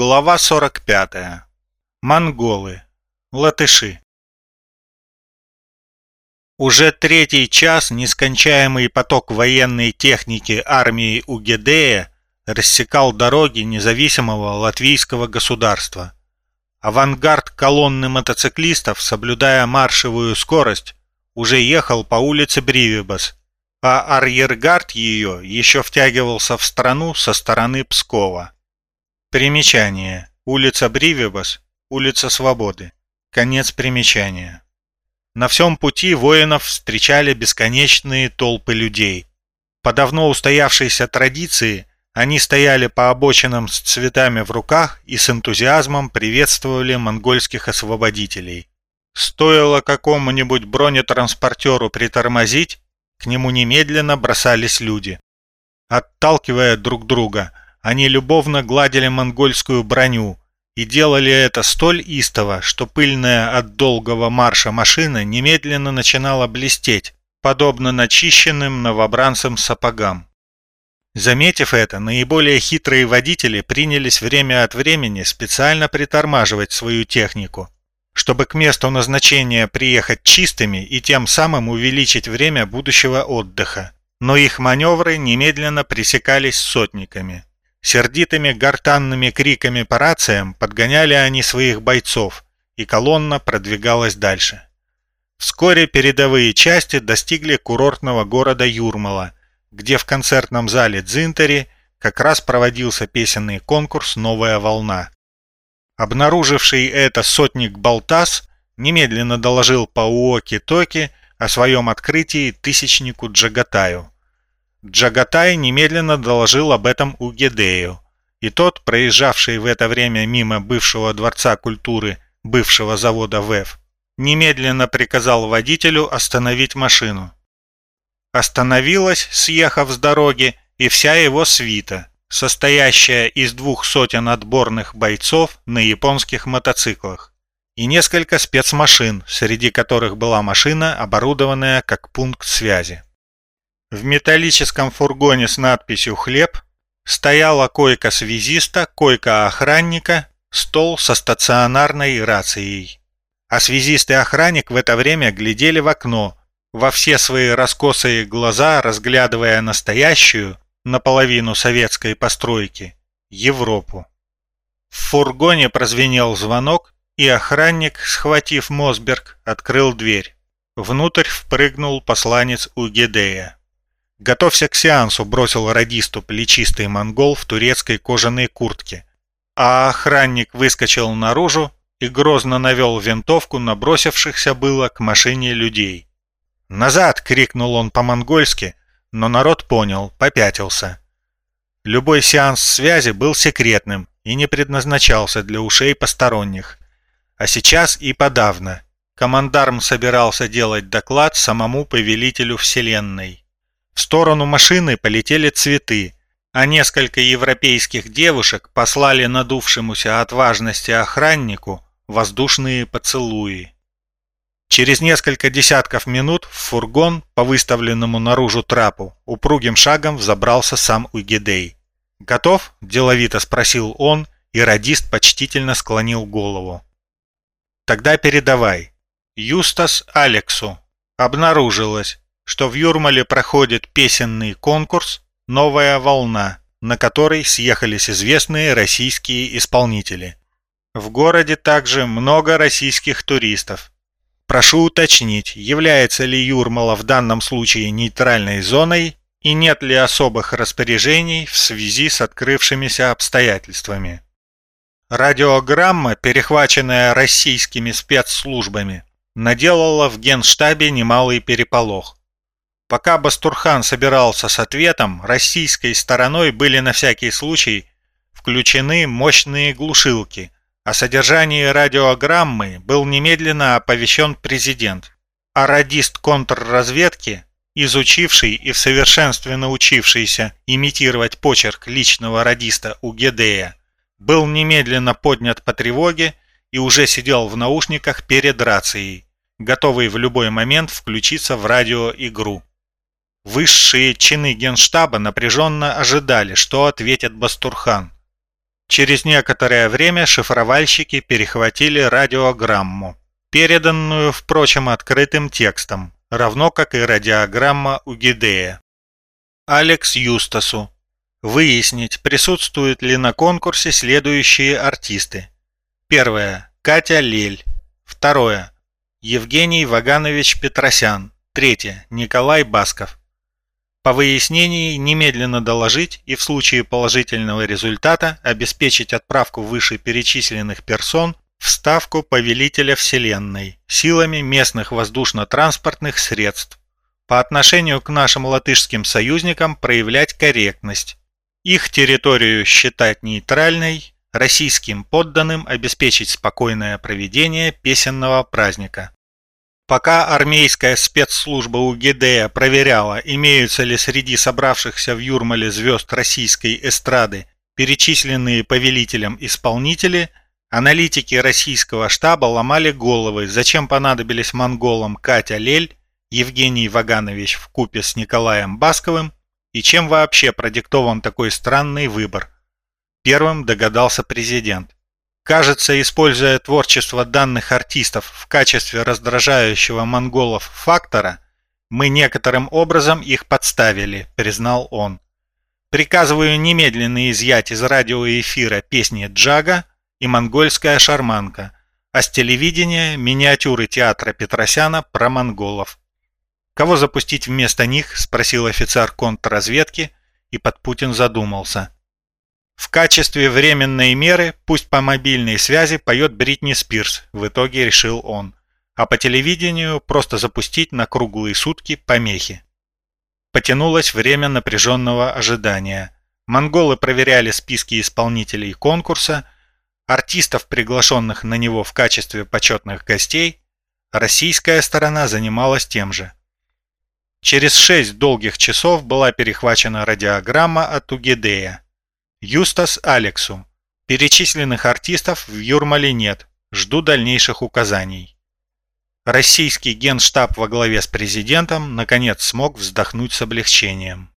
Глава 45. Монголы. Латыши. Уже третий час нескончаемый поток военной техники армии Угедея рассекал дороги независимого латвийского государства. Авангард колонны мотоциклистов, соблюдая маршевую скорость, уже ехал по улице Бривибас, а арьергард ее еще втягивался в страну со стороны Пскова. Примечание. Улица Бривибас, улица Свободы. Конец примечания. На всем пути воинов встречали бесконечные толпы людей. По давно устоявшейся традиции они стояли по обочинам с цветами в руках и с энтузиазмом приветствовали монгольских освободителей. Стоило какому-нибудь бронетранспортеру притормозить, к нему немедленно бросались люди. Отталкивая друг друга – они любовно гладили монгольскую броню и делали это столь истово, что пыльная от долгого марша машина немедленно начинала блестеть, подобно начищенным новобранцам сапогам. Заметив это, наиболее хитрые водители принялись время от времени специально притормаживать свою технику, чтобы к месту назначения приехать чистыми и тем самым увеличить время будущего отдыха. Но их маневры немедленно пресекались сотниками. Сердитыми гортанными криками по рациям подгоняли они своих бойцов, и колонна продвигалась дальше. Вскоре передовые части достигли курортного города Юрмала, где в концертном зале Дзинтери как раз проводился песенный конкурс «Новая волна». Обнаруживший это сотник Балтас немедленно доложил Пауоки Токи о своем открытии тысячнику Джагатаю – Джагатай немедленно доложил об этом Угедею, и тот, проезжавший в это время мимо бывшего Дворца культуры бывшего завода ВЭФ, немедленно приказал водителю остановить машину. Остановилась, съехав с дороги, и вся его свита, состоящая из двух сотен отборных бойцов на японских мотоциклах и несколько спецмашин, среди которых была машина, оборудованная как пункт связи. В металлическом фургоне с надписью «Хлеб» стояла койка связиста, койка охранника, стол со стационарной рацией. А связист и охранник в это время глядели в окно, во все свои раскосые глаза разглядывая настоящую, наполовину советской постройки, Европу. В фургоне прозвенел звонок, и охранник, схватив Мосберг, открыл дверь. Внутрь впрыгнул посланец Угедея. «Готовься к сеансу», — бросил радисту плечистый монгол в турецкой кожаной куртке. А охранник выскочил наружу и грозно навел винтовку набросившихся было к машине людей. «Назад!» — крикнул он по-монгольски, но народ понял, попятился. Любой сеанс связи был секретным и не предназначался для ушей посторонних. А сейчас и подавно. Командарм собирался делать доклад самому повелителю Вселенной. В сторону машины полетели цветы, а несколько европейских девушек послали надувшемуся от важности охраннику воздушные поцелуи. Через несколько десятков минут в фургон по выставленному наружу трапу упругим шагом взобрался сам Угидей. «Готов?» – деловито спросил он, и радист почтительно склонил голову. «Тогда передавай. Юстас Алексу. Обнаружилось, что в Юрмале проходит песенный конкурс «Новая волна», на который съехались известные российские исполнители. В городе также много российских туристов. Прошу уточнить, является ли Юрмала в данном случае нейтральной зоной и нет ли особых распоряжений в связи с открывшимися обстоятельствами. Радиограмма, перехваченная российскими спецслужбами, наделала в генштабе немалый переполох. Пока Бастурхан собирался с ответом, российской стороной были на всякий случай включены мощные глушилки. О содержании радиограммы был немедленно оповещен президент. А радист контрразведки, изучивший и в совершенстве научившийся имитировать почерк личного радиста у Гедея, был немедленно поднят по тревоге и уже сидел в наушниках перед рацией, готовый в любой момент включиться в радиоигру. Высшие чины генштаба напряженно ожидали, что ответит Бастурхан. Через некоторое время шифровальщики перехватили радиограмму, переданную, впрочем, открытым текстом, равно как и радиограмма у Гидея. Алекс Юстасу. Выяснить, присутствуют ли на конкурсе следующие артисты. Первое. Катя Лель. Второе. Евгений Ваганович Петросян. Третье. Николай Басков. По выяснении немедленно доложить и в случае положительного результата обеспечить отправку вышеперечисленных персон в Ставку Повелителя Вселенной силами местных воздушно-транспортных средств. По отношению к нашим латышским союзникам проявлять корректность. Их территорию считать нейтральной, российским подданным обеспечить спокойное проведение песенного праздника. Пока армейская спецслужба УГД проверяла, имеются ли среди собравшихся в Юрмале звезд российской эстрады перечисленные повелителем исполнители, аналитики российского штаба ломали головы, зачем понадобились монголам Катя Лель, Евгений Ваганович в купе с Николаем Басковым и чем вообще продиктован такой странный выбор. Первым догадался президент. Кажется, используя творчество данных артистов в качестве раздражающего монголов фактора, мы некоторым образом их подставили, признал он. Приказываю немедленно изъять из радиоэфира песни Джага и монгольская шарманка, а с телевидения миниатюры театра Петросяна про монголов. «Кого запустить вместо них?» – спросил офицер контрразведки, и под Путин задумался – в качестве временной меры пусть по мобильной связи поет Бритни Спирс, в итоге решил он. А по телевидению просто запустить на круглые сутки помехи. Потянулось время напряженного ожидания. Монголы проверяли списки исполнителей конкурса, артистов, приглашенных на него в качестве почетных гостей, российская сторона занималась тем же. Через шесть долгих часов была перехвачена радиограмма от Угедея. Юстас Алексу. Перечисленных артистов в Юрмале нет. Жду дальнейших указаний. Российский генштаб во главе с президентом наконец смог вздохнуть с облегчением.